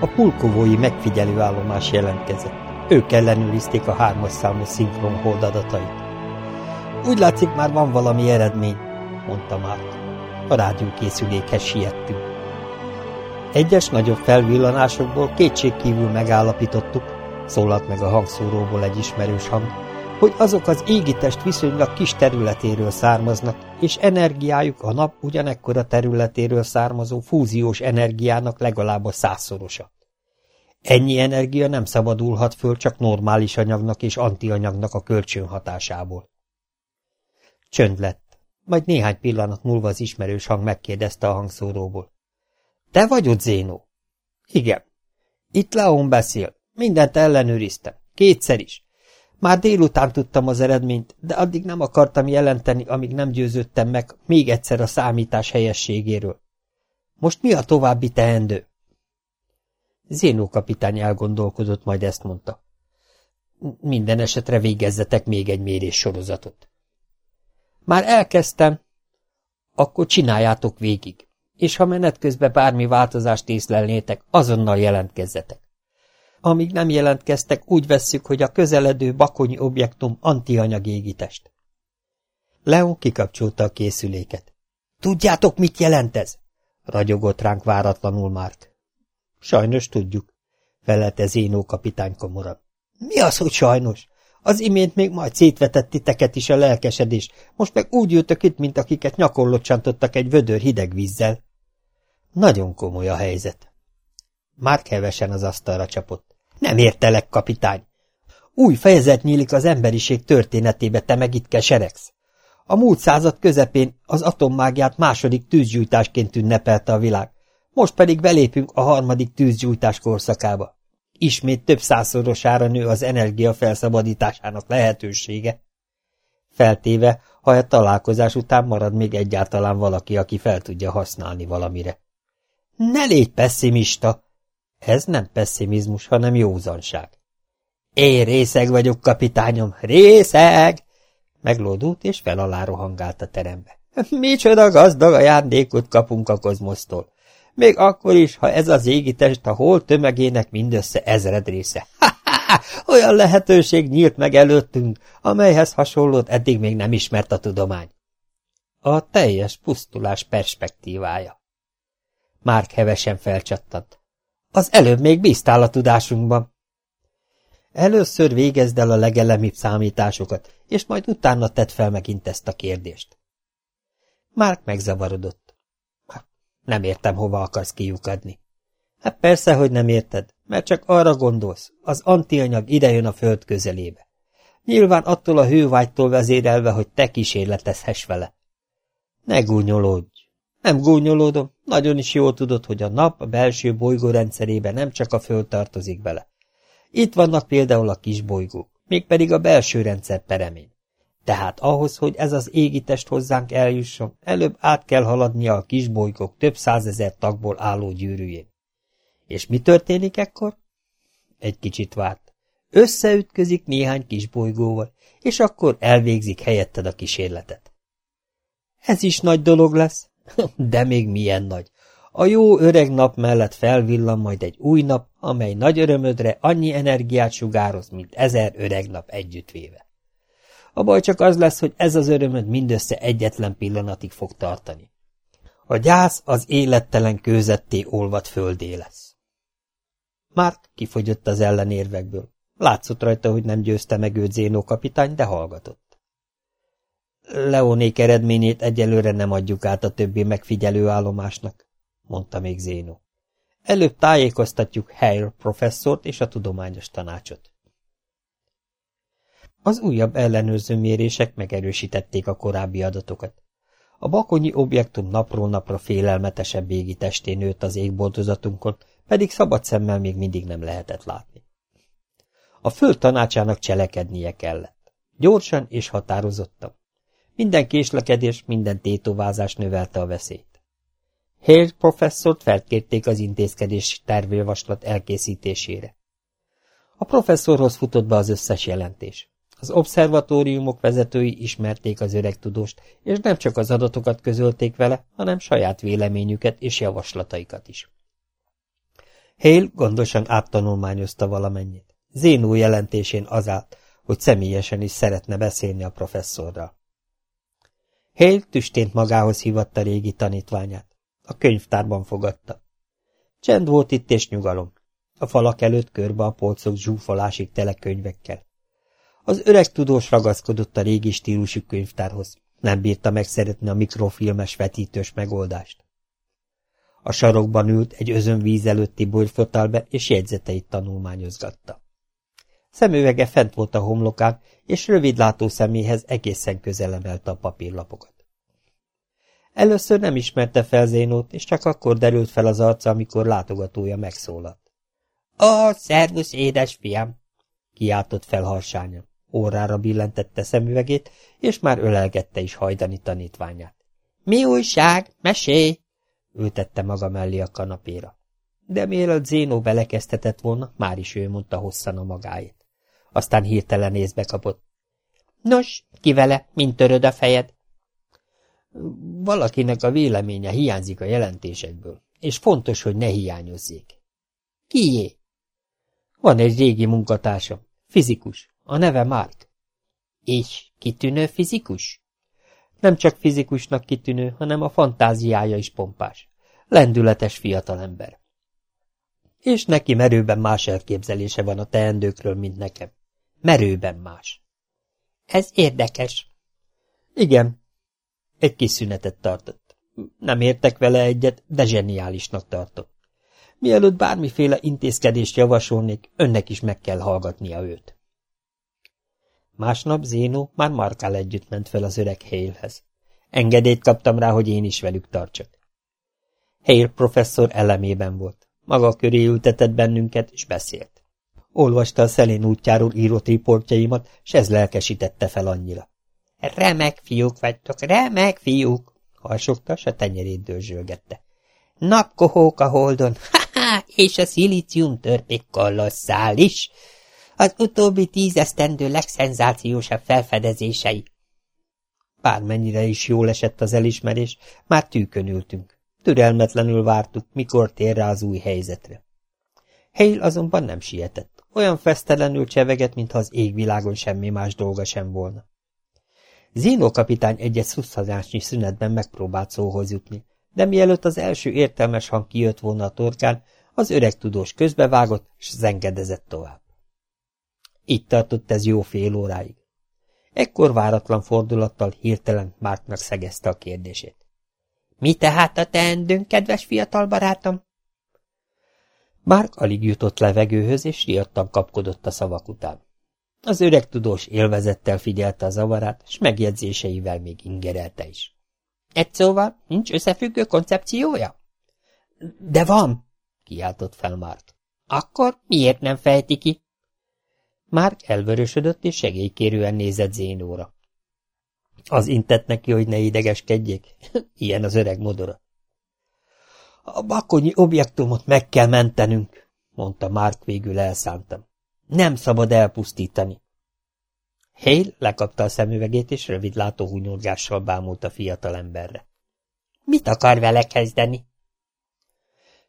A pulkovói megfigyelőállomás jelentkezett. Ők ellenőrizték a hármas számú szinkron hold. Úgy látszik, már van valami eredmény, mondta Mark. A rádiókészülékhez siettünk. Egyes nagyobb felvillanásokból kétségkívül megállapítottuk, szólalt meg a hangszóróból egy ismerős hang, hogy azok az égitest viszonylag kis területéről származnak, és energiájuk a nap ugyanekkora területéről származó fúziós energiának legalább a százszorosa. Ennyi energia nem szabadulhat föl csak normális anyagnak és antianyagnak a kölcsönhatásából. Csönd lett, majd néhány pillanat múlva az ismerős hang megkérdezte a hangszóróból. – Te vagy ott, Zénó? – Igen. – Itt Leon beszél. Mindent ellenőriztem. Kétszer is. Már délután tudtam az eredményt, de addig nem akartam jelenteni, amíg nem győződtem meg még egyszer a számítás helyességéről. Most mi a további teendő? Zénó kapitány elgondolkodott, majd ezt mondta. Minden esetre végezzetek még egy mérés sorozatot. Már elkezdtem. Akkor csináljátok végig, és ha menet közben bármi változást észlelnétek, azonnal jelentkezzetek. Amíg nem jelentkeztek, úgy vesszük, hogy a közeledő bakonyi objektum antianyag égitest. Leon kikapcsolta a készüléket. Tudjátok, mit jelent ez? Ragyogott ránk váratlanul Márk. Sajnos tudjuk, felelte Zénó kapitány komoran. Mi az, hogy sajnos? Az imént még majd szétvetett titeket is a lelkesedés, most meg úgy ültök itt, mint akiket nyakollot csantottak egy vödör hideg vízzel. Nagyon komoly a helyzet. Már hevesen az asztalra csapott. Nem értelek, kapitány! Új fejezet nyílik az emberiség történetébe, te meg itt keseregsz. A múlt század közepén az atommágiát második tűzgyújtásként ünnepelte a világ. Most pedig belépünk a harmadik tűzgyújtás korszakába. Ismét több százszorosára nő az energia felszabadításának lehetősége. Feltéve, ha a találkozás után marad még egyáltalán valaki, aki fel tudja használni valamire. Ne légy pessimista! Ez nem pessimizmus, hanem józanság. Én részeg vagyok, kapitányom, részeg! Meglódult és fel alá rohangált a terembe. Micsoda gazdag ajándékot kapunk a kozmosztól. Még akkor is, ha ez az égitest a hol tömegének mindössze ezred része. Olyan lehetőség nyílt meg előttünk, amelyhez hasonlót eddig még nem ismert a tudomány. A teljes pusztulás perspektívája. Márk hevesen felcsattant. Az előbb még bíztál a tudásunkban. Először végezd el a legelemibb számításokat, és majd utána tedd fel megint ezt a kérdést. Márk megzavarodott. Nem értem, hova akarsz kiukadni. Hát persze, hogy nem érted, mert csak arra gondolsz, az antianyag idejön a föld közelébe. Nyilván attól a hővágytól vezérelve, hogy te kísérletezhess vele. Ne gúnyolódj. Nem gúnyolódom, nagyon is jól tudod, hogy a nap a belső bolygórendszerébe nem csak a föld tartozik bele. Itt vannak például a kis bolygók, mégpedig a belső rendszer peremén. Tehát ahhoz, hogy ez az égitest hozzánk eljusson, előbb át kell haladnia a kisbolygók több százezer tagból álló gyűrűjén. És mi történik ekkor? Egy kicsit várt. Összeütközik néhány kisbolygóval, és akkor elvégzik helyetted a kísérletet. Ez is nagy dolog lesz, de még milyen nagy. A jó öreg nap mellett felvillan majd egy új nap, amely nagy örömödre annyi energiát sugároz, mint ezer öreg nap együttvéve. A baj csak az lesz, hogy ez az örömöd mindössze egyetlen pillanatig fog tartani. A gyász az élettelen kőzetté olvad földé lesz. Márk kifogyott az ellenérvekből. Látszott rajta, hogy nem győzte meg őt Zénó kapitány, de hallgatott. Leonék eredményét egyelőre nem adjuk át a többi megfigyelő állomásnak, mondta még Zénó. Előbb tájékoztatjuk Hale professzort és a tudományos tanácsot. Az újabb ellenőrző mérések megerősítették a korábbi adatokat. A bakonyi objektum napról napra félelmetesebb égi testén nőtt az égboltozatunkon, pedig szabad szemmel még mindig nem lehetett látni. A föld tanácsának cselekednie kellett. Gyorsan és határozottan. Minden késlekedés, minden tétovázás növelte a veszélyt. Hale professzort felkérték az intézkedés tervjavaslat elkészítésére. A professzorhoz futott be az összes jelentés. Az obszervatóriumok vezetői ismerték az öreg tudóst, és nem csak az adatokat közölték vele, hanem saját véleményüket és javaslataikat is. Hale gondosan áttanulmányozta valamennyit. Zénó jelentésén az állt, hogy személyesen is szeretne beszélni a professzorral. Hale tüstént magához hívatta régi tanítványát. A könyvtárban fogadta. Csend volt itt és nyugalom. A falak előtt körbe a polcok zsúfolásig tele könyvekkel. Az öreg tudós ragaszkodott a régi stílusú könyvtárhoz. Nem bírta megszeretni a mikrofilmes vetítős megoldást. A sarokban ült egy özönvíz előtti bolyfotalbe, és jegyzeteit tanulmányozgatta. Szemüvege fent volt a homlokán, és rövidlátó szeméhez egészen közel emelte a papírlapokat. Először nem ismerte fel Zénót, és csak akkor derült fel az arca, amikor látogatója megszólalt. – Ó, szervusz, édesfiam! – kiáltott fel harsányan. Órára billentette szemüvegét, és már ölelgette is hajdani tanítványát. – Mi újság? Mesélj! – ültette maga mellé a kanapéra. De mielőtt Zénó belekeztetett volna, már is ő mondta hosszan a magáét. Aztán hirtelen észbe kapott. – Nos, ki vele, mint töröd a fejed? Valakinek a véleménye hiányzik a jelentésekből, és fontos, hogy ne hiányozzék. Kié? Van egy régi munkatársam, fizikus, a neve Mark. És kitűnő fizikus? Nem csak fizikusnak kitűnő, hanem a fantáziája is pompás. Lendületes fiatalember. És neki merőben más elképzelése van a teendőkről, mint nekem. Merőben más. Ez érdekes. Igen, egy kis szünetet tartott. Nem értek vele egyet, de zseniálisnak tartom. Mielőtt bármiféle intézkedést javasolnék, önnek is meg kell hallgatnia őt. Másnap Zénó már Markál együtt ment fel az öreg Halehez. Engedélyt kaptam rá, hogy én is velük tartsak. Hale professzor elemében volt. Maga köré ültetett bennünket, és beszélt. Olvasta a szelén útjáról írott riportjaimat, s ez lelkesítette fel annyira. Remek fiúk vagytok, remek fiúk, harsogta, s a tenyerét dörzsölgette. Napkohók a holdon, ha-ha, és a szilícium törpék kolosszális. Az utóbbi tízesztendő legszenzációsabb felfedezései. Bármennyire is jól esett az elismerés, már tűkön ültünk. Türelmetlenül vártuk, mikor tér rá az új helyzetre. Hale azonban nem sietett. Olyan fesztelenül cseveget, mintha az égvilágon semmi más dolga sem volna. Zino kapitány egyet szusszadásnyi szünetben megpróbált szóhoz jutni, de mielőtt az első értelmes hang kijött volna a torkán, az öreg tudós közbevágott, s zengedezett tovább. Így tartott ez jó fél óráig. Ekkor váratlan fordulattal hirtelen Márknak szegezte a kérdését. Mi tehát a teendőnk, kedves fiatal barátom? Márk alig jutott levegőhöz, és riadtan kapkodott a szavak után. Az öreg tudós élvezettel figyelte a zavarát, és megjegyzéseivel még ingerelte is. Egy szóval, nincs összefüggő koncepciója? De van, kiáltott fel Márk. Akkor miért nem fejti ki? Márk elvörösödött, és segélykérően nézett Zénóra. Az intett neki, hogy ne idegeskedjék. Ilyen az öreg modora. A bakonyi objektumot meg kell mentenünk, mondta Márk végül elszántam. Nem szabad elpusztítani. Hale lekapta a szemüvegét, és rövidlátó húnyolgással bámult a fiatal emberre. Mit akar vele kezdeni?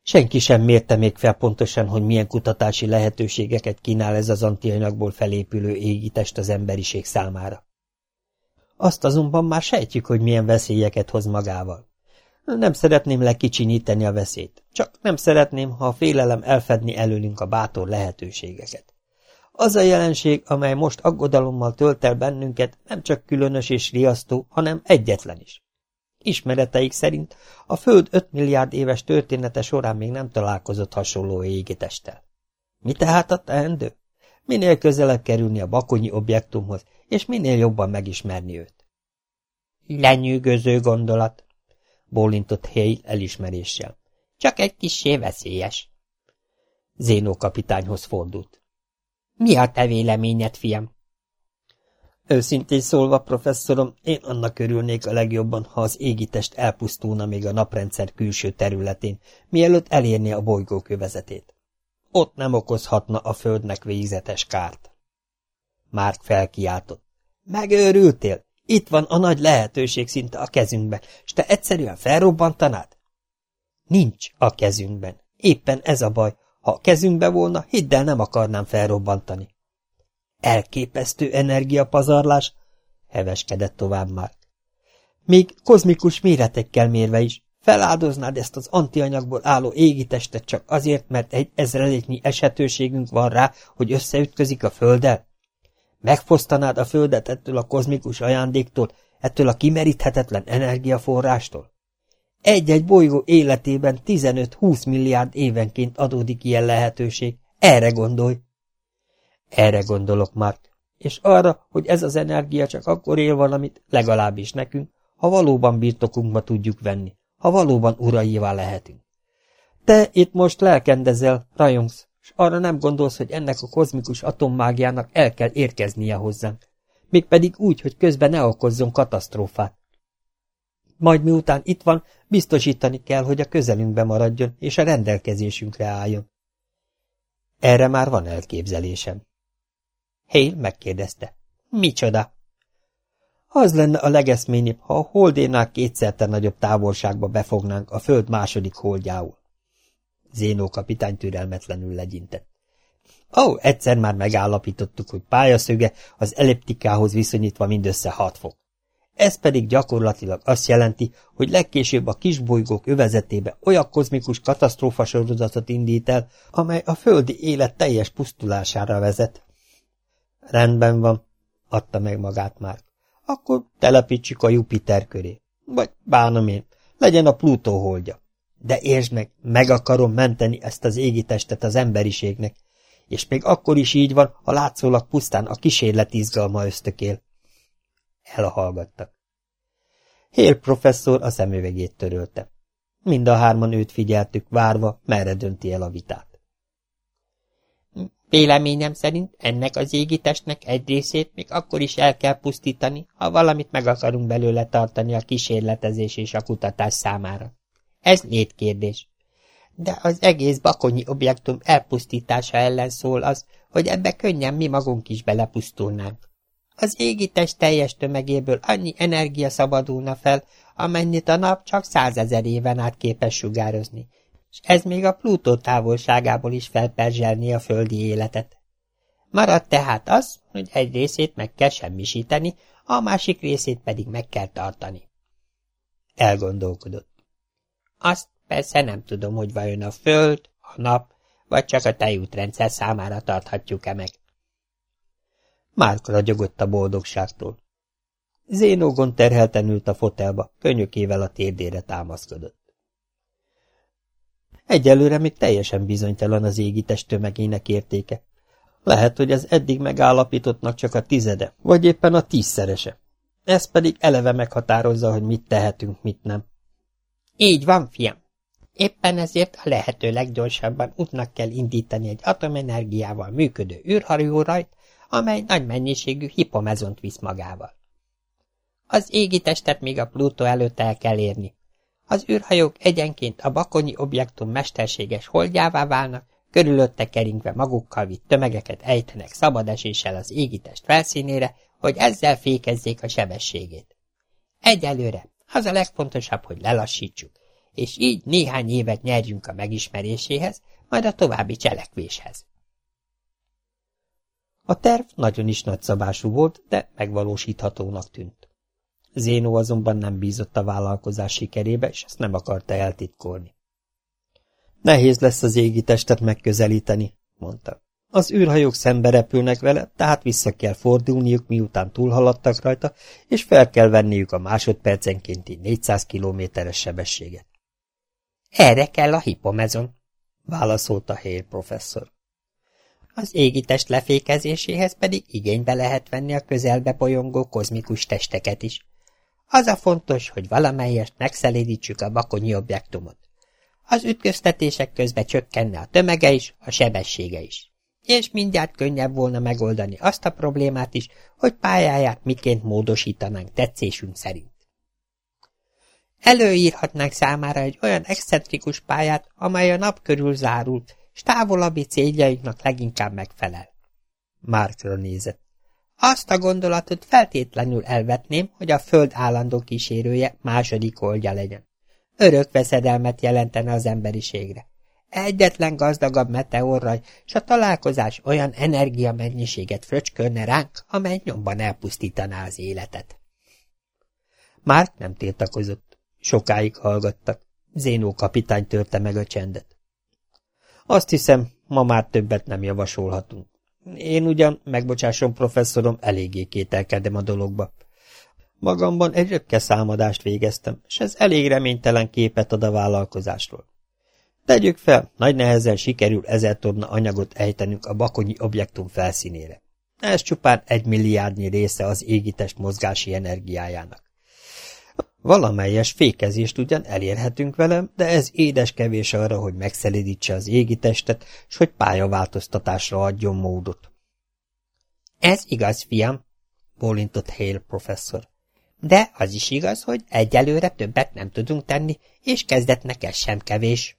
Senki sem mérte még fel pontosan, hogy milyen kutatási lehetőségeket kínál ez az antianyagból felépülő égitest az emberiség számára. Azt azonban már sejtjük, hogy milyen veszélyeket hoz magával. Nem szeretném lekicsinyíteni a veszélyt, csak nem szeretném, ha a félelem elfedni előlünk a bátor lehetőségeket. Az a jelenség, amely most aggodalommal tölt el bennünket, nem csak különös és riasztó, hanem egyetlen is. Ismereteik szerint a Föld 5 milliárd éves története során még nem találkozott hasonló égitesttel. Mi tehát a teendő? Minél közelebb kerülni a bakonyi objektumhoz, és minél jobban megismerni őt. Lenyűgöző gondolat, bólintott Hale elismeréssel. Csak egy kissé veszélyes. Zénó kapitányhoz fordult. Mi a te véleményed, fiam? Őszintén szólva, professzorom, én annak örülnék a legjobban, ha az égitest elpusztulna még a naprendszer külső területén, mielőtt elérni a bolygó kövezetét. Ott nem okozhatna a földnek végzetes kárt. Márk felkiáltott. Megőrültél? Itt van a nagy lehetőség szinte a kezünkben, és te egyszerűen felrobbantanád? Nincs a kezünkben. Éppen ez a baj, Ha kezünkbe volna, hidd el, nem akarnám felrobbantani. Elképesztő energiapazarlás, heveskedett tovább már. Még kozmikus méretekkel mérve is, feláldoznád ezt az antianyagból álló égitestet csak azért, mert egy ezreléknyi esetőségünk van rá, hogy összeütközik a Földdel? Megfosztanád a Földet ettől a kozmikus ajándéktól, ettől a kimeríthetetlen energiaforrástól? Egy-egy bolygó életében 15-20 milliárd évenként adódik ilyen lehetőség. Erre gondolj! Erre gondolok, Mark, és arra, hogy ez az energia csak akkor él valamit, legalábbis nekünk, ha valóban birtokunkba tudjuk venni, ha valóban uraivá lehetünk. Te itt most lelkendezel, rajongsz, és arra nem gondolsz, hogy ennek a kozmikus atommágiának el kell érkeznie hozzánk, mégpedig úgy, hogy közben ne okozzon katasztrófát. Majd miután itt van, biztosítani kell, hogy a közelünkbe maradjon, és a rendelkezésünkre álljon. Erre már van elképzelésem. Hale megkérdezte. Micsoda? Az lenne a legeszményebb, ha a holdénál kétszerte nagyobb távolságba befognánk a föld második holdjául. Zénó kapitány türelmetlenül legyintett. Ó, oh, egyszer már megállapítottuk, hogy pályaszöge az elliptikához viszonyítva mindössze hat fok. Ez pedig gyakorlatilag azt jelenti, hogy legkésőbb a kisbolygók övezetébe olyan kozmikus katasztrófa sorozatot indít el, amely a földi élet teljes pusztulására vezet. Rendben van, adta meg magát már. Akkor telepítsük a Jupiter köré. Vagy bánom én, legyen a Plutó holdja. De értsd meg, meg akarom menteni ezt az égitestet az emberiségnek, és még akkor is így van, ha látszólag pusztán a kísérlet izgalma ösztökél. Elhallgattak. Hél professzor a szemüvegét törölte. Mind a hárman őt figyeltük, várva, merre dönti el a vitát. Véleményem szerint ennek az égitestnek egy részét még akkor is el kell pusztítani, ha valamit meg akarunk belőle tartani a kísérletezés és a kutatás számára. Ez létkérdés. De az egész bakonyi objektum elpusztítása ellen szól az, hogy ebbe könnyen mi magunk is belepusztulnánk. Az égitest teljes tömegéből annyi energia szabadulna fel, amennyit a nap csak százezer éven át képes sugározni, és ez még a Plutó távolságából is felperzselni a földi életet. Marad tehát az, hogy egy részét meg kell semmisíteni, a másik részét pedig meg kell tartani. Elgondolkodott. Azt persze nem tudom, hogy vajon a föld, a nap, vagy csak a tejútrendszer számára tarthatjuk-e meg. Márk ragyogott a boldogságtól. Zénógon terhelten ült a fotelba, könyökével a térdére támaszkodott. Egyelőre még teljesen bizonytalan az égitest tömegének értéke. Lehet, hogy az eddig megállapítottnak csak a tizede, vagy éppen a tízszerese. Ez pedig eleve meghatározza, hogy mit tehetünk, mit nem. Így van, fiam. Éppen ezért a lehető leggyorsabban útnak kell indítani egy atomenergiával működő űrhajórajt, amely nagy mennyiségű hipomezont visz magával. Az égi testet még a Pluto előtt el kell érni. Az űrhajók egyenként a bakonyi objektum mesterséges holdjává válnak, körülötte keringve magukkal vitt tömegeket ejtenek szabad eséssel az égitest felszínére, hogy ezzel fékezzék a sebességét. Egyelőre az a legfontosabb, hogy lelassítsuk, és így néhány évet nyerjünk a megismeréséhez, majd a további cselekvéshez. A terv nagyon is nagyszabású volt, de megvalósíthatónak tűnt. Zénó azonban nem bízott a vállalkozás sikerébe, és ezt nem akarta eltitkolni. Nehéz lesz az égi testet megközelíteni, mondta. Az űrhajók szembe repülnek vele, tehát vissza kell fordulniuk, miután túlhaladtak rajta, és fel kell venniük a másodpercenkénti 400 kilométeres sebességet. Erre kell a hipomezon, válaszolta Hale professzor. Az égitest lefékezéséhez pedig igénybe lehet venni a közelbe bolyongó kozmikus testeket is. Az a fontos, hogy valamelyest megszelídítsük a bakonyi objektumot. Az ütköztetések közben csökkenne a tömege is, a sebessége is. És mindjárt könnyebb volna megoldani azt a problémát is, hogy pályáját miként módosítanánk tetszésünk szerint. Előírhatnánk számára egy olyan excentrikus pályát, amely a nap körül zárult, s távolabbi céljainknak leginkább megfelel. Márkra nézett. Azt a gondolatot feltétlenül elvetném, hogy a föld állandó kísérője második oldja legyen. Örök veszedelmet jelentene az emberiségre. Egyetlen gazdagabb meteorraj, s a találkozás olyan energiamennyiséget fröcskölne ránk, amely nyomban elpusztítaná az életet. Márk nem tiltakozott. Sokáig hallgattak. Zénó kapitány törte meg a csendet. Azt hiszem, ma már többet nem javasolhatunk. Én ugyan, megbocsásom professzorom, eléggé kételkedem a dologba. Magamban egy röpke számadást végeztem, és ez elég reménytelen képet ad a vállalkozásról. Tegyük fel, nagy nehezen sikerül ezer tonna anyagot ejtenünk a bakonyi objektum felszínére. Ez csupán egy milliárdnyi része az égitest mozgási energiájának. Valamelyes fékezést ugyan elérhetünk velem, de ez édes kevés arra, hogy megszelidítse az égitestet, s hogy pályaváltoztatásra adjon módot. Ez igaz, fiam, bólintott Hale professzor. De az is igaz, hogy egyelőre többet nem tudunk tenni, és kezdetnek ez sem kevés.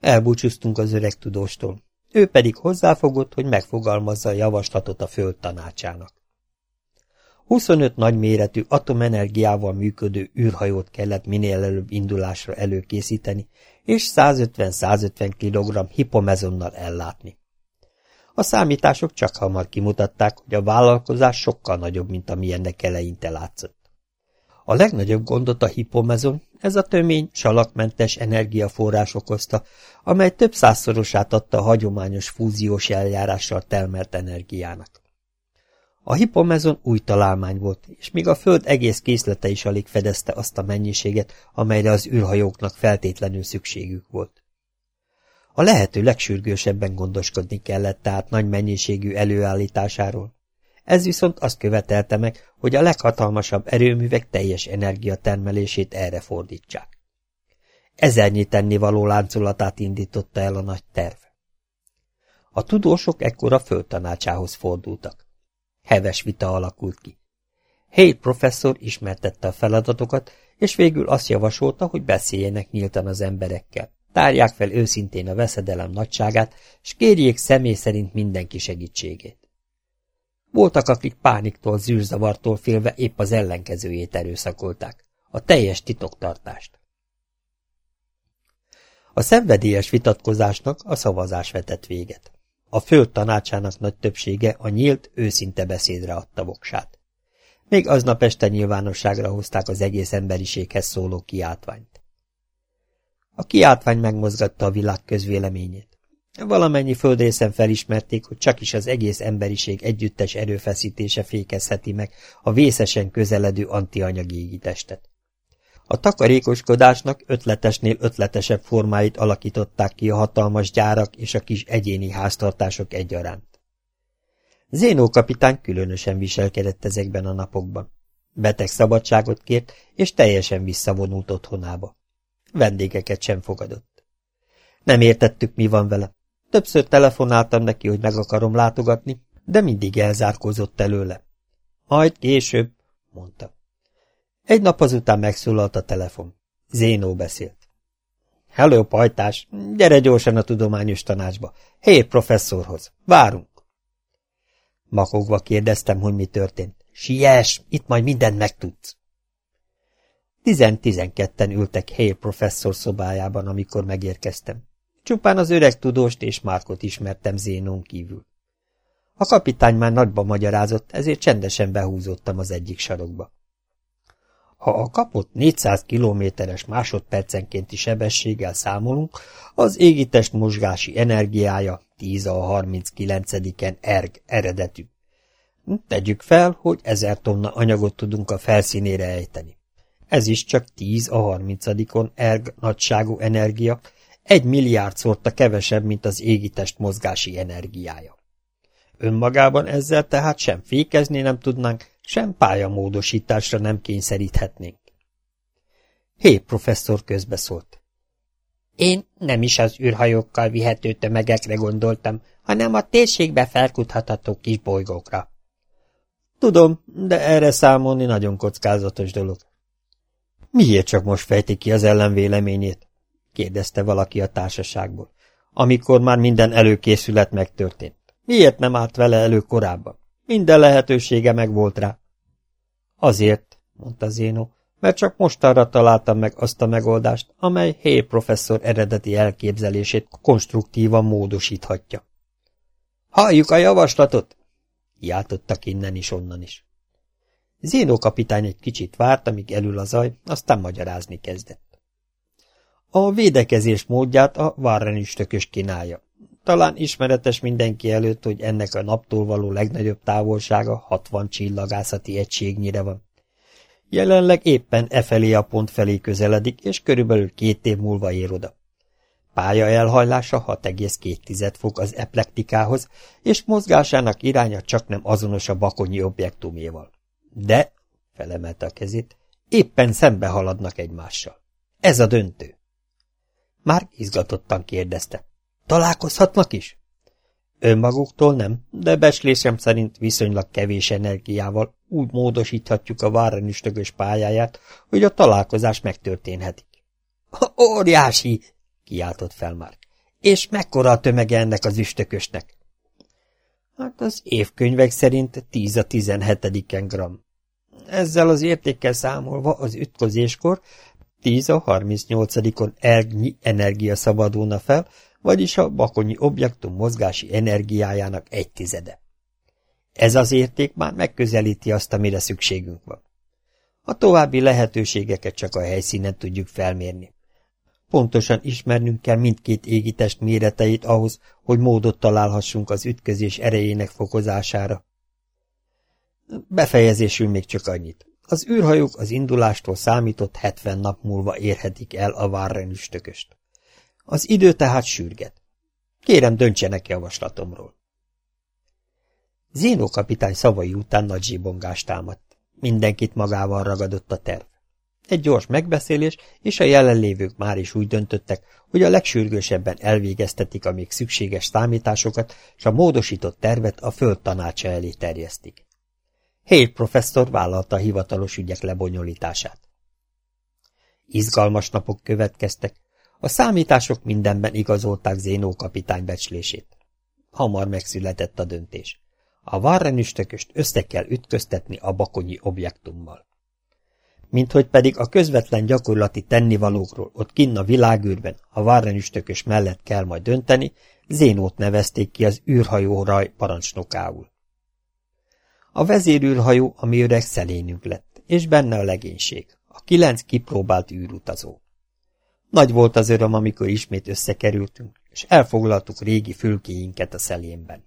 Elbúcsúztunk az öreg tudóstól. Ő pedig hozzáfogott, hogy megfogalmazza a javaslatot a föld tanácsának. 25 nagyméretű atomenergiával működő űrhajót kellett minél előbb indulásra előkészíteni, és 150-150 kg hipomezonnal ellátni. A számítások csak hamar kimutatták, hogy a vállalkozás sokkal nagyobb, mint amilyennek eleinte látszott. A legnagyobb gondot a hipomezon, ez a tömény, salakmentes energiaforrás okozta, amely több százszorosát adta a hagyományos fúziós eljárással termelt energiának. A hipomezon új találmány volt, és még a föld egész készlete is alig fedezte azt a mennyiséget, amelyre az űrhajóknak feltétlenül szükségük volt. A lehető legsürgősebben gondoskodni kellett tehát nagy mennyiségű előállításáról. Ez viszont azt követelte meg, hogy a leghatalmasabb erőművek teljes energiatermelését erre fordítsák. Ezernyi tennivaló láncolatát indította el a nagy terv. A tudósok ekkor a földtanácsához fordultak. Heves vita alakult ki. Hay professzor ismertette a feladatokat, és végül azt javasolta, hogy beszéljenek nyíltan az emberekkel. Tárják fel őszintén a veszedelem nagyságát, és kérjék személy szerint mindenki segítségét. Voltak, akik pániktól, zűrzavartól félve épp az ellenkezőjét erőszakolták, a teljes titoktartást. A szenvedélyes vitatkozásnak a szavazás vetett véget. A föld tanácsának nagy többsége a nyílt, őszinte beszédre adta voksát. Még aznap este nyilvánosságra hozták az egész emberiséghez szóló kiáltványt. A kiáltvány megmozgatta a világ közvéleményét. Valamennyi földrészen felismerték, hogy csak is az egész emberiség együttes erőfeszítése fékezheti meg a vészesen közeledő antianyagi égitestet. A takarékoskodásnak ötletesnél ötletesebb formáit alakították ki a hatalmas gyárak és a kis egyéni háztartások egyaránt. Zénó kapitány különösen viselkedett ezekben a napokban. Beteg szabadságot kért, és teljesen visszavonult otthonába. Vendégeket sem fogadott. Nem értettük, mi van vele. Többször telefonáltam neki, hogy meg akarom látogatni, de mindig elzárkózott előle. Majd később, mondta. Egy nap azután megszólalt a telefon. Zénó beszélt. Hello, pajtás, gyere gyorsan a tudományos tanácsba. Hé, professzorhoz, várunk. Makogva kérdeztem, hogy mi történt. Siess, itt majd mindent megtudsz. Tizen-tizenketten ültek Hale professzor szobájában, amikor megérkeztem. Csupán az öreg tudóst és Márkot ismertem Zénón kívül. A kapitány már nagyba magyarázott, ezért csendesen behúzottam az egyik sarokba. Ha a kapott 400 kilométeres másodpercenkénti sebességgel számolunk, az égitest mozgási energiája 10 a 39-en erg eredetű. Tegyük fel, hogy ezer tonna anyagot tudunk a felszínére ejteni. Ez is csak 10 a 30-on erg nagyságú energia, egy milliárd szorta kevesebb, mint az égitest mozgási energiája. Önmagában ezzel tehát sem fékezni nem tudnánk, sem pályamódosításra nem kényszeríthetnénk. Hé, professzor közbeszólt. Én nem is az űrhajókkal vihető tömegekre gondoltam, hanem a térségbe felkuthatható kis bolygókra. Tudom, de erre számolni nagyon kockázatos dolog. Miért csak most fejti ki az ellenvéleményét? Kérdezte valaki a társaságból, amikor már minden előkészület megtörtént. Miért nem állt vele elő korábban? Minden lehetősége meg volt rá. Azért, mondta Zénó, mert csak mostanra találtam meg azt a megoldást, amely Hay professzor eredeti elképzelését konstruktívan módosíthatja. Halljuk a javaslatot! Játottak innen is, onnan is. Zénó kapitány egy kicsit várt, amíg elül a zaj, aztán magyarázni kezdett. A védekezés módját a Warren üstökös kínálja. Talán ismeretes mindenki előtt, hogy ennek a naptól való legnagyobb távolsága 60 csillagászati egységnyire van. Jelenleg éppen e felé a pont felé közeledik, és körülbelül két év múlva ér oda. Pálya elhajlása 6,2 fok az eplektikához, és mozgásának iránya csak nem azonos a bakonyi objektuméval. De, felemelte a kezét, éppen szembe haladnak egymással. Ez a döntő. Már izgatottan kérdezte. Találkozhatnak is? Önmaguktól nem, de beslésem szerint viszonylag kevés energiával úgy módosíthatjuk a várrenüstögös pályáját, hogy a találkozás megtörténhetik. Óriási! kiáltott fel már. És mekkora a tömege ennek az üstökösnek? Hát az évkönyvek szerint 10 a 17 gram. Ezzel az értékkel számolva az ütközéskor 10 a 38-on ergnyi energia szabadulna fel, vagyis a bakonyi objektum mozgási energiájának egy tizede. Ez az érték már megközelíti azt, amire szükségünk van. A további lehetőségeket csak a helyszínen tudjuk felmérni. Pontosan ismernünk kell mindkét égitest méreteit ahhoz, hogy módot találhassunk az ütközés erejének fokozására. Befejezésül még csak annyit. Az űrhajók az indulástól számított 70 nap múlva érhetik el a Warren üstököst. Az idő tehát sürget. Kérem, döntsenek javaslatomról. Zénó kapitány szavai után nagy zsibongást támadt. Mindenkit magával ragadott a terv. Egy gyors megbeszélés, és a jelenlévők már is úgy döntöttek, hogy a legsürgősebben elvégeztetik a még szükséges számításokat, és a módosított tervet a föld tanácsa elé terjesztik. Hale professzor vállalta a hivatalos ügyek lebonyolítását. Izgalmas napok következtek, a számítások mindenben igazolták Zénó kapitány becslését. Hamar megszületett a döntés. A varrenüstököst össze kell ütköztetni a bakonyi objektummal. Minthogy pedig a közvetlen gyakorlati tennivalókról ott kinn a világűrben a varrenüstökös mellett kell majd dönteni, Zénót nevezték ki az űrhajó raj parancsnokául. A vezérűrhajó a mi öreg szelénünk lett, és benne a legénység, a kilenc kipróbált űrutazó. Nagy volt az öröm, amikor ismét összekerültünk, és elfoglaltuk régi fülkéinket a szelénben.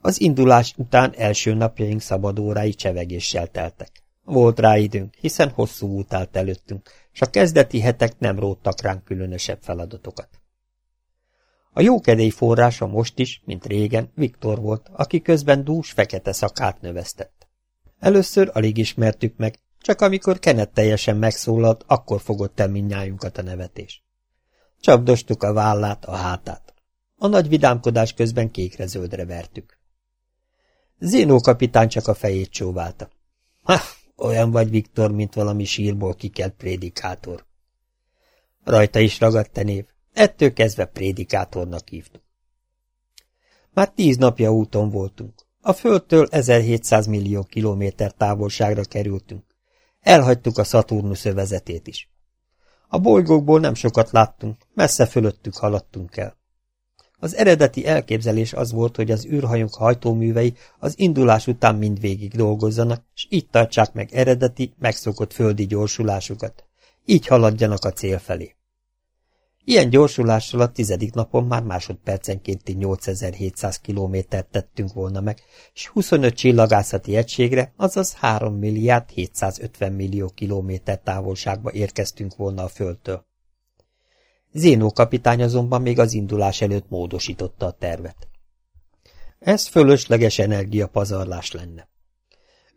Az indulás után első napjaink szabadórái csevegéssel teltek. Volt rá időnk, hiszen hosszú út állt előttünk, és a kezdeti hetek nem róttak ránk különösebb feladatokat. A jókedély forrása most is, mint régen, Viktor volt, aki közben dús fekete szakát növesztett. Először alig ismertük meg, csak amikor Kenet teljesen megszólalt, akkor fogott el mindnyájunkat a nevetés. Csapdostuk a vállát, a hátát. A nagy vidámkodás közben kékre-zöldre vertük. Zénó kapitány csak a fejét csóválta. Ha, olyan vagy, Viktor, mint valami sírból kikelt prédikátor. Rajta is ragadt a név. Ettől kezdve prédikátornak hívtuk. Már tíz napja úton voltunk. A Földtől 1700 millió kilométer távolságra kerültünk. Elhagytuk a Saturnus övezetét is. A bolygókból nem sokat láttunk, messze fölöttük haladtunk el. Az eredeti elképzelés az volt, hogy az űrhajók hajtóművei az indulás után mindvégig dolgozzanak, és így tartsák meg eredeti, megszokott földi gyorsulásukat. Így haladjanak a cél felé. Ilyen gyorsulással a tizedik napon már másodpercenkénti 8700 kilométert tettünk volna meg, és 25 csillagászati egységre, azaz 3 milliárd 750 millió kilométer távolságba érkeztünk volna a Földtől. Zénó kapitány azonban még az indulás előtt módosította a tervet. Ez fölösleges energiapazarlás lenne.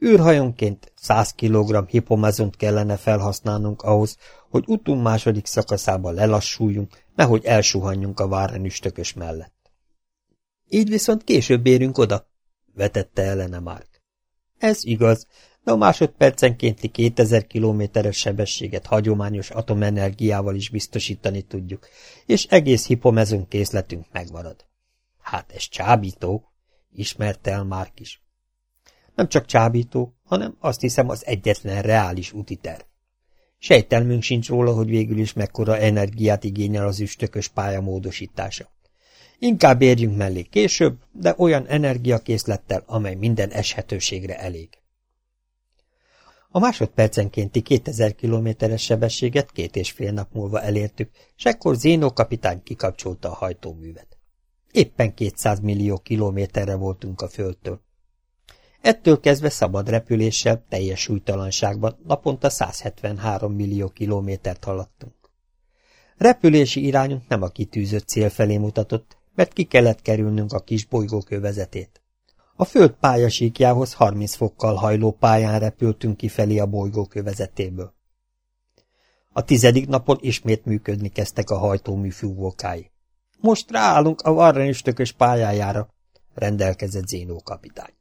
Űrhajonként 100 kg hipomezont kellene felhasználnunk ahhoz, hogy utunk második szakaszában lelassuljunk, nehogy elsuhanjunk a várenüstökös mellett. Így viszont később érünk oda, vetette ellene Mark. Ez igaz, de a másodpercenkénti 2000 kilométeres sebességet hagyományos atomenergiával is biztosítani tudjuk, és egész hipomezon készletünk megmarad. Hát ez csábító, ismerte el Mark is. Nem csak csábító, hanem azt hiszem az egyetlen reális úti terv. Sejtelmünk sincs róla, hogy végül is mekkora energiát igényel az üstökös pálya módosítása. Inkább érjünk mellé később, de olyan energiakészlettel, amely minden eshetőségre elég. A másodpercenkénti 2000 kilométeres sebességet két és fél nap múlva elértük, és ekkor Zénó kapitány kikapcsolta a hajtóművet. Éppen 200 millió kilométerre voltunk a földtől. Ettől kezdve szabad repüléssel, teljes súlytalanságban naponta 173 millió kilométert haladtunk. Repülési irányunk nem a kitűzött cél felé mutatott, mert ki kellett kerülnünk a kis bolygókövezetét. A föld pályasíkjához 30 fokkal hajló pályán repültünk kifelé a bolygókövezetéből. A tizedik napon ismét működni kezdtek a hajtómű fúvókái. Most ráállunk a Warren üstökös pályájára, rendelkezett Zénó kapitány.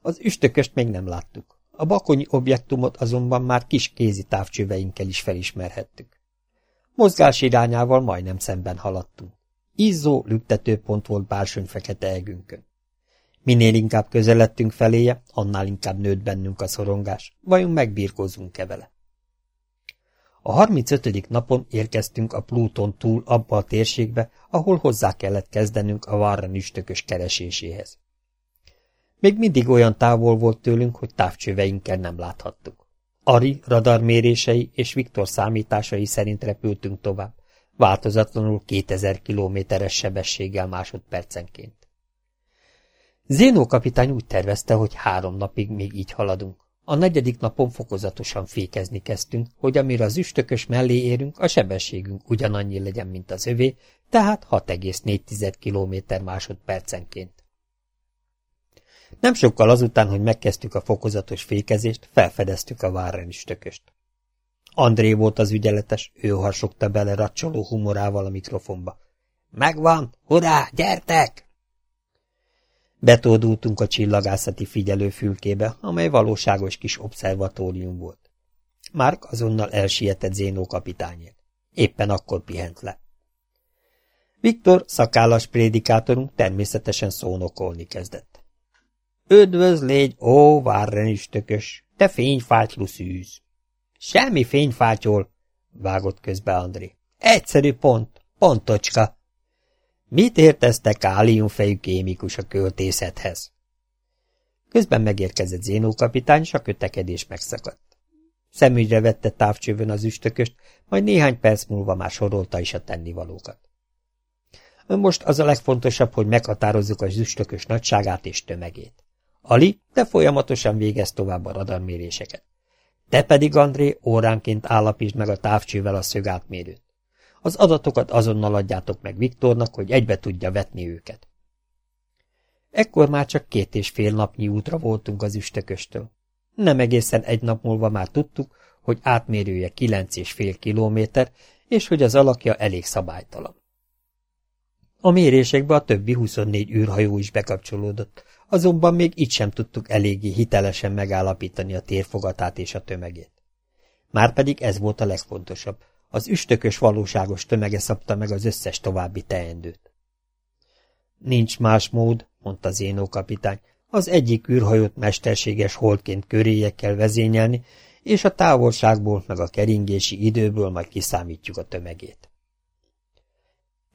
Az üstököst még nem láttuk. A bakonyi objektumot azonban már kis kézi távcsöveinkkel is felismerhettük. Mozgás irányával majdnem szemben haladtunk. Izzó lüktetőpont volt bársony fekete egünkön. Minél inkább közeledtünk feléje, annál inkább nőtt bennünk a szorongás. Vajon megbírkozunk-e vele? A 35. napon érkeztünk a Pluton túl abba a térségbe, ahol hozzá kellett kezdenünk a Warren üstökös kereséséhez. Még mindig olyan távol volt tőlünk, hogy távcsöveinkkel nem láthattuk. Ari radarmérései és Viktor számításai szerint repültünk tovább, változatlanul 2000 kilométeres sebességgel másodpercenként. Zénó kapitány úgy tervezte, hogy három napig még így haladunk. A negyedik napon fokozatosan fékezni kezdtünk, hogy amire az üstökös mellé érünk, a sebességünk ugyanannyi legyen, mint az övé, tehát 6,4 km másodpercenként. Nem sokkal azután, hogy megkezdtük a fokozatos fékezést, felfedeztük a Warren üstököst. André volt az ügyeletes, ő harsogta bele racsoló humorával a mikrofonba. Megvan! Hurrá! Gyertek! Betódultunk a csillagászati figyelőfülkébe, amely valóságos kis obszervatórium volt. Márk azonnal elsietett Zénó kapitányért. Éppen akkor pihent le. Viktor, szakállas prédikátorunk természetesen szónokolni kezdett. Üdvözlégy, ó, várrenüstökös, te fényfátylú szűz! Semmi fényfátyol, vágott közbe André. Egyszerű pont, pontocska. Mit értezte káliumfejű kémikus a költészethez? Közben megérkezett Zénó kapitány, s a kötekedés megszakadt. Szemügyre vette távcsövön az üstököst, majd néhány perc múlva már sorolta is a tennivalókat. Most az a legfontosabb, hogy meghatározzuk az üstökös nagyságát és tömegét. Ali, te folyamatosan végez tovább a radarméréseket. Te pedig, André, óránként állapítsd meg a távcsővel a szögátmérőt. Az adatokat azonnal adjátok meg Viktornak, hogy egybe tudja vetni őket. Ekkor már csak két és fél napnyi útra voltunk az üstököstől. Nem egészen egy nap múlva már tudtuk, hogy átmérője kilenc és fél kilométer, és hogy az alakja elég szabálytalan. A mérésekbe a többi 24 űrhajó is bekapcsolódott, azonban még itt sem tudtuk eléggé hitelesen megállapítani a térfogatát és a tömegét. Márpedig ez volt a legfontosabb, az üstökös valóságos tömege szabta meg az összes további teendőt. Nincs más mód, mondta Zénó kapitány, az egyik űrhajót mesterséges holdként köréje kell vezényelni, és a távolságból meg a keringési időből majd kiszámítjuk a tömegét.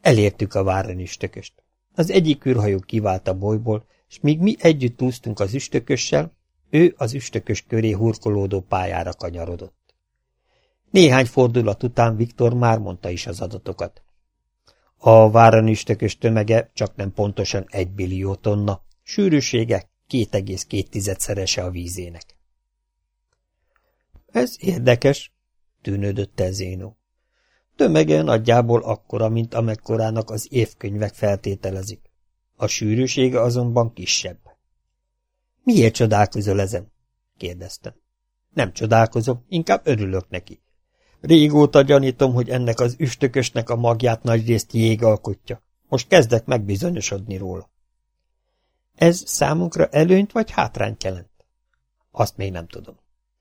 Elértük a Váren üstököst. Az egyik űrhajó kivált a bolyból, és míg mi együtt úsztunk az üstökössel, ő az üstökös köré hurkolódó pályára kanyarodott. Néhány fordulat után Viktor már mondta is az adatokat. A váranistökös tömege csak nem pontosan egy billió tonna, sűrűsége 2,2-szerese a vízének. Ez érdekes, tűnődött el Zénó. Tömege nagyjából akkora, mint amekkorának az évkönyvek feltételezik. A sűrűsége azonban kisebb. Miért csodálkozol ezen? kérdeztem. Nem csodálkozom, inkább örülök neki. Régóta gyanítom, hogy ennek az üstökösnek a magját nagyrészt jég alkotja. Most kezdek megbizonyosodni róla. Ez számunkra előnyt vagy hátrányt jelent? Azt még nem tudom.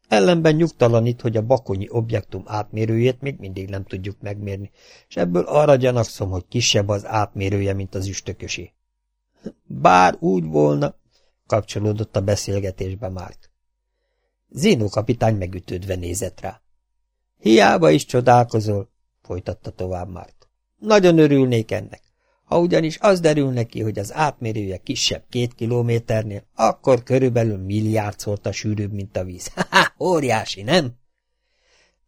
Ellenben nyugtalanít, hogy a bakonyi objektum átmérőjét még mindig nem tudjuk megmérni, és ebből arra gyanakszom, hogy kisebb az átmérője, mint az üstökösé. Bár úgy volna, kapcsolódott a beszélgetésbe Márk. Zénó kapitány megütődve nézett rá. Hiába is csodálkozol, folytatta tovább Márk. Nagyon örülnék ennek. Ha ugyanis az derül neki, hogy az átmérője kisebb két kilométernél, akkor körülbelül milliárdszorta sűrűbb, mint a víz. Ha, óriási, nem?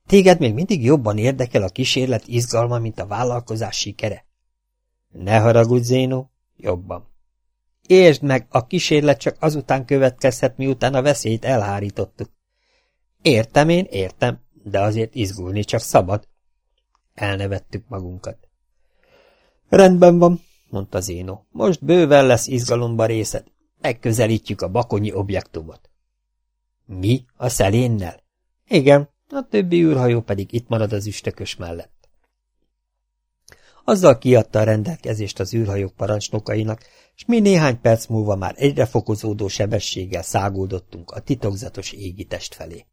Téged még mindig jobban érdekel a kísérlet izgalma, mint a vállalkozás sikere? Ne haragudj, Zénó, jobban. Értsd meg, a kísérlet csak azután következhet, miután a veszélyt elhárítottuk. Értem én, értem, de azért izgulni csak szabad. Elnevettük magunkat. Rendben van, mondta Zéno. Most bőven lesz izgalomba részed. Megközelítjük a bakonyi objektumot. Mi? A szelénnel? Igen, a többi űrhajó pedig itt marad az üstökös mellett. Azzal kiadta a rendelkezést az űrhajók parancsnokainak, és mi néhány perc múlva már egyre fokozódó sebességgel száguldottunk a titokzatos égitest felé.